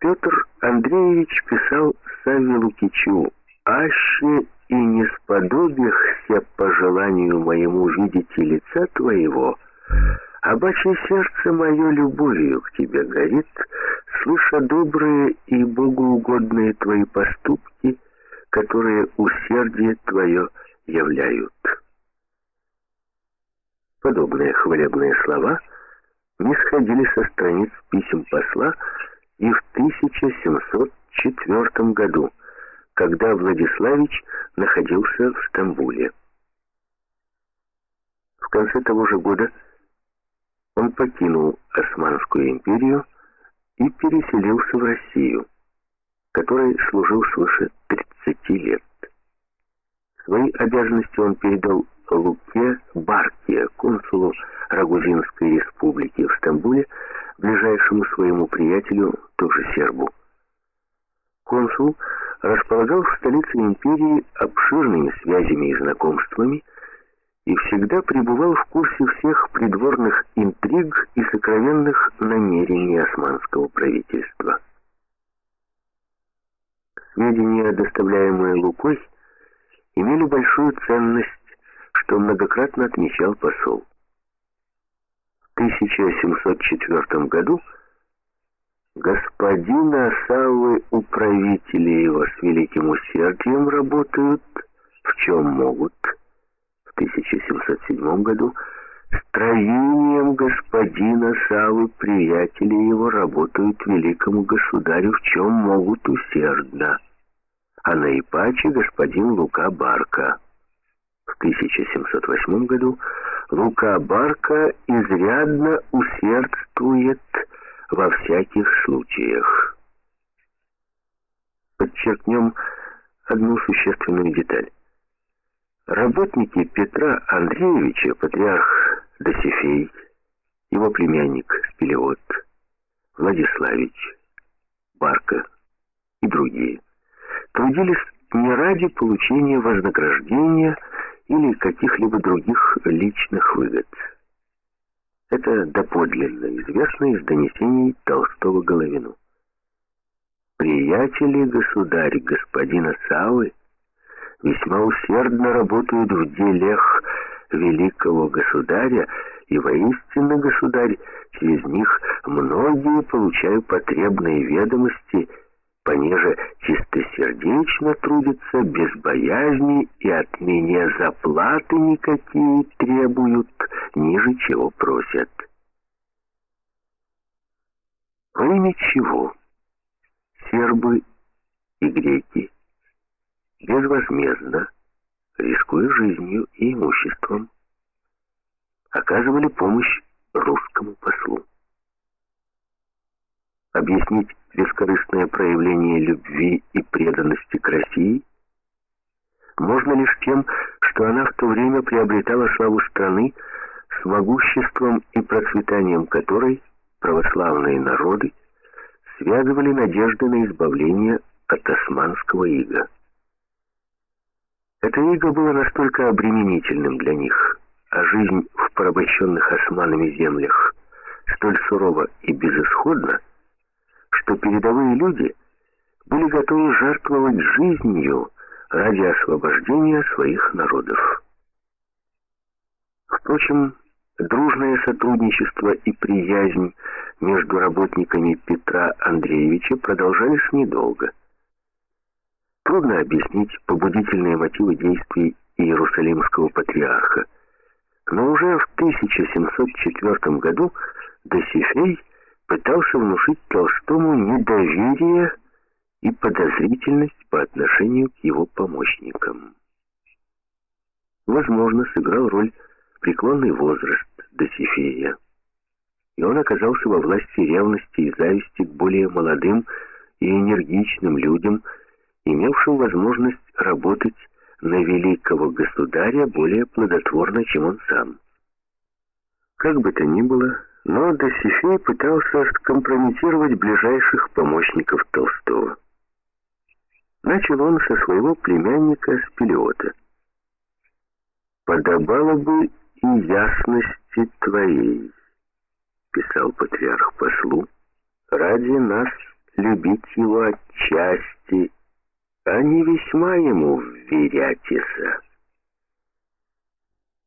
Петр Андреевич писал Савве Лукичу «Аще и не сподобихся по желанию моему видеть и лица твоего, а бачи сердце мое любовью к тебе горит, слыша добрые и богоугодные твои поступки, которые усердие твое являют». Подобные хвалебные слова не сходили со страниц писем посла и в 1704 году, когда Владиславич находился в Стамбуле. В конце того же года он покинул Османскую империю и переселился в Россию, которой служил свыше 30 лет. Свои обязанности он передал Луке Барке, консулу Рагузинской республики в Стамбуле, ближайшему своему приятелю, тоже сербу. Консул располагал в столице империи обширными связями и знакомствами и всегда пребывал в курсе всех придворных интриг и сокровенных намерений османского правительства. Сведения, доставляемые Лукой, имели большую ценность, что многократно отмечал посол. 1704 году господин Асавы управители его с великим усердием работают, в чем могут. В 1707 году строением господина Савы приятели его работают великому государю, в чем могут усердно. А наипаче господин Лука Барка. В 1708 году Лука Барка изрядно усердствует во всяких случаях. Подчеркнем одну существенную деталь. Работники Петра Андреевича, патриарх Досифей, его племянник Спелеот, Владиславич, Барка и другие, трудились не ради получения вознаграждения или каких-либо других личных выгод. Это доподлинно известно из донесений Толстого Головину. Приятели государь господина Савы весьма усердно работают в делах великого государя, и воистину государь через них многие получают потребные ведомости понеже чистосердечно трудятся без боязни и от меня заплаты никакие требуют, ниже чего просят. Во чего? Сербы и греки. Безвозмездно, рискуя жизнью и имуществом, оказывали помощь русскому послу. Объяснить бескорыстное проявление любви и преданности к России можно лишь тем, что она в то время приобретала славу страны с могуществом и процветанием которой православные народы связывали надежды на избавление от османского ига. Это иго было настолько обременительным для них, а жизнь в порабощенных османами землях столь сурова и безысходна, что передовые люди были готовы жертвовать жизнью ради освобождения своих народов. Впрочем, дружное сотрудничество и приязнь между работниками Петра Андреевича продолжались недолго. Трудно объяснить побудительные мотивы действий Иерусалимского патриарха, но уже в 1704 году Досифей пытался внушить Толстому недоверие и подозрительность по отношению к его помощникам. Возможно, сыграл роль преклонный возраст Досифея, и он оказался во власти ревности и зависти к более молодым и энергичным людям, имевшим возможность работать на великого государя более плодотворно, чем он сам. Как бы то ни было, но Досифей пытался скомпрометировать ближайших помощников Толстого. Начал он со своего племянника Спелиота. «Подобало бы и ясности твоей», — писал патриарх послу, — «ради нас, любить его отчасти, а не весьма ему вверятися.